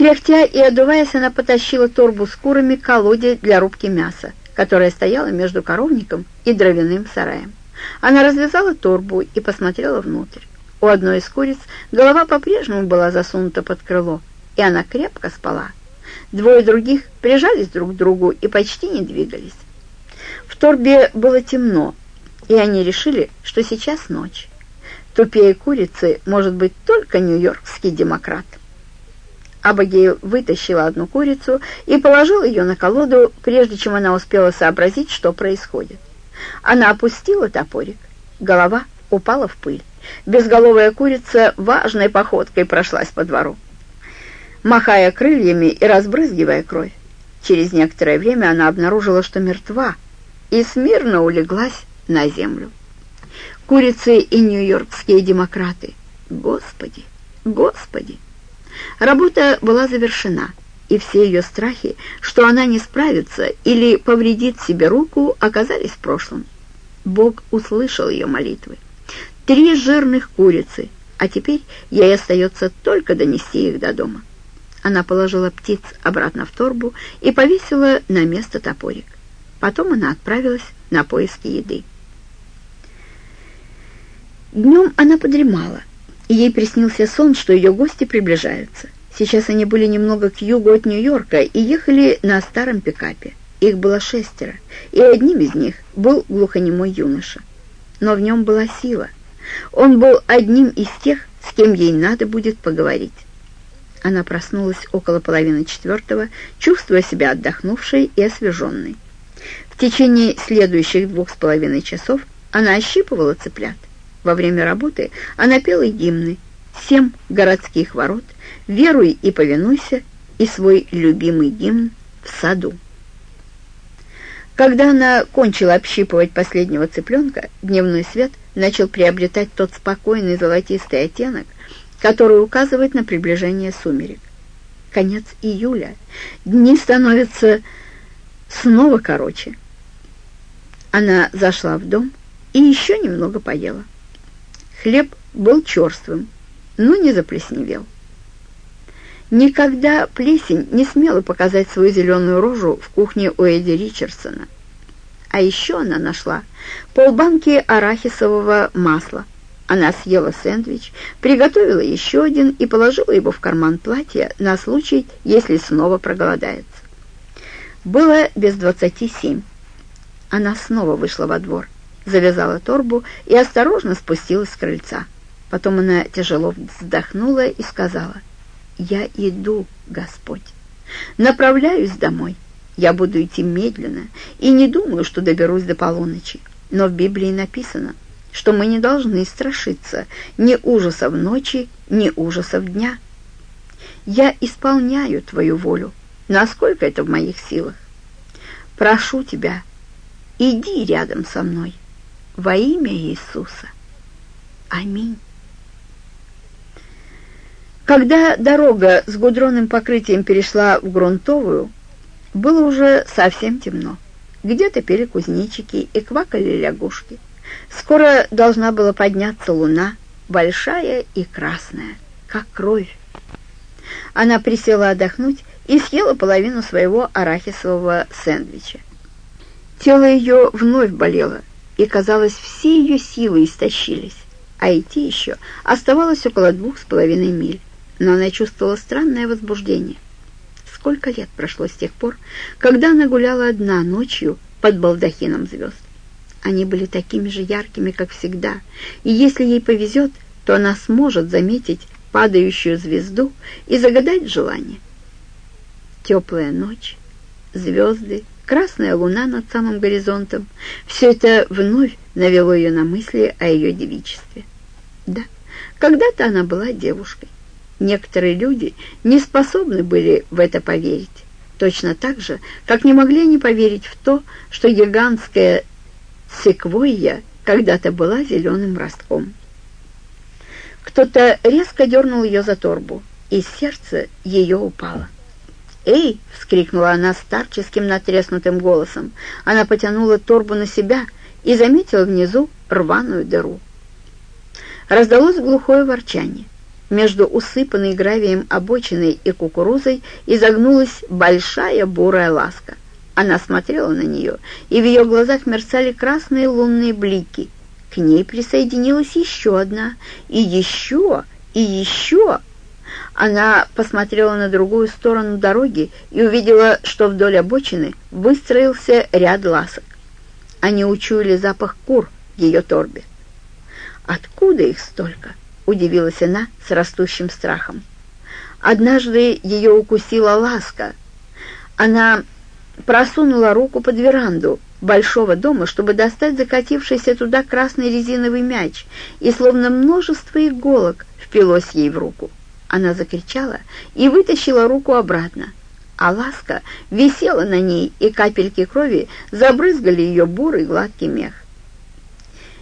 Кряхтя и одуваясь, она потащила торбу с курами к колоде для рубки мяса, которая стояла между коровником и дровяным сараем. Она развязала торбу и посмотрела внутрь. У одной из куриц голова по-прежнему была засунута под крыло, и она крепко спала. Двое других прижались друг к другу и почти не двигались. В торбе было темно, и они решили, что сейчас ночь. Тупее курицы может быть только нью-йоркский демократ. Абагейл вытащила одну курицу и положила ее на колоду, прежде чем она успела сообразить, что происходит. Она опустила топорик. Голова упала в пыль. Безголовая курица важной походкой прошлась по двору, махая крыльями и разбрызгивая кровь. Через некоторое время она обнаружила, что мертва, и смирно улеглась на землю. Курицы и нью-йоркские демократы. Господи, Господи! Работа была завершена, и все ее страхи, что она не справится или повредит себе руку, оказались в прошлом. Бог услышал ее молитвы. Три жирных курицы, а теперь ей остается только донести их до дома. Она положила птиц обратно в торбу и повесила на место топорик. Потом она отправилась на поиски еды. Днем она подремала, и ей приснился сон, что ее гости приближаются. Сейчас они были немного к югу от Нью-Йорка и ехали на старом пикапе. Их было шестеро, и одним из них был глухонемой юноша. Но в нем была сила. Он был одним из тех, с кем ей надо будет поговорить. Она проснулась около половины четвертого, чувствуя себя отдохнувшей и освеженной. В течение следующих двух с половиной часов она ощипывала цыплят. Во время работы она пела гимны «Семь городских ворот», «Веруй и повинуйся» и свой любимый гимн «В саду». Когда она кончила общипывать последнего цыпленка, дневной свет начал приобретать тот спокойный золотистый оттенок, который указывает на приближение сумерек. Конец июля. Дни становятся снова короче. Она зашла в дом и еще немного поела. Хлеб был черствым, но не заплесневел. Никогда плесень не смела показать свою зеленую рожу в кухне у Эдди Ричардсона. А еще она нашла полбанки арахисового масла. Она съела сэндвич, приготовила еще один и положила его в карман платья на случай, если снова проголодается. Было без двадцати семь. Она снова вышла во двор завязала торбу и осторожно спустилась с крыльца. Потом она тяжело вздохнула и сказала, «Я иду, Господь, направляюсь домой. Я буду идти медленно и не думаю, что доберусь до полуночи. Но в Библии написано, что мы не должны страшиться ни ужасов ночи, ни ужасов дня. Я исполняю Твою волю, насколько это в моих силах. Прошу Тебя, иди рядом со мной» во имя Иисуса. Аминь. Когда дорога с гудронным покрытием перешла в грунтовую, было уже совсем темно. Где-то пели кузнечики и квакали лягушки. Скоро должна была подняться луна, большая и красная, как кровь. Она присела отдохнуть и съела половину своего арахисового сэндвича. Тело ее вновь болело, и, казалось, все ее силы истощились. А идти еще оставалось около двух с половиной миль, но она чувствовала странное возбуждение. Сколько лет прошло с тех пор, когда она гуляла одна ночью под балдахином звезд. Они были такими же яркими, как всегда, и если ей повезет, то она сможет заметить падающую звезду и загадать желание. Теплая ночь, звезды, красная луна над самым горизонтом. Все это вновь навело ее на мысли о ее девичестве. Да, когда-то она была девушкой. Некоторые люди не способны были в это поверить. Точно так же, как не могли они поверить в то, что гигантская секвойя когда-то была зеленым ростком. Кто-то резко дернул ее за торбу, и сердце ее упало. «Эй!» — вскрикнула она старческим натреснутым голосом. Она потянула торбу на себя и заметила внизу рваную дыру. Раздалось глухое ворчание. между усыпанной гравием обочиной и кукурузой изогнулась большая бурая ласка. Она смотрела на нее, и в ее глазах мерцали красные лунные блики. К ней присоединилась еще одна, и еще, и еще. Она посмотрела на другую сторону дороги и увидела, что вдоль обочины выстроился ряд ласок. Они учуяли запах кур в ее торбе. Откуда их столько? удивилась она с растущим страхом. Однажды ее укусила ласка. Она просунула руку под веранду большого дома, чтобы достать закатившийся туда красный резиновый мяч, и словно множество иголок впилось ей в руку. Она закричала и вытащила руку обратно, а ласка висела на ней, и капельки крови забрызгали ее бурый гладкий мех.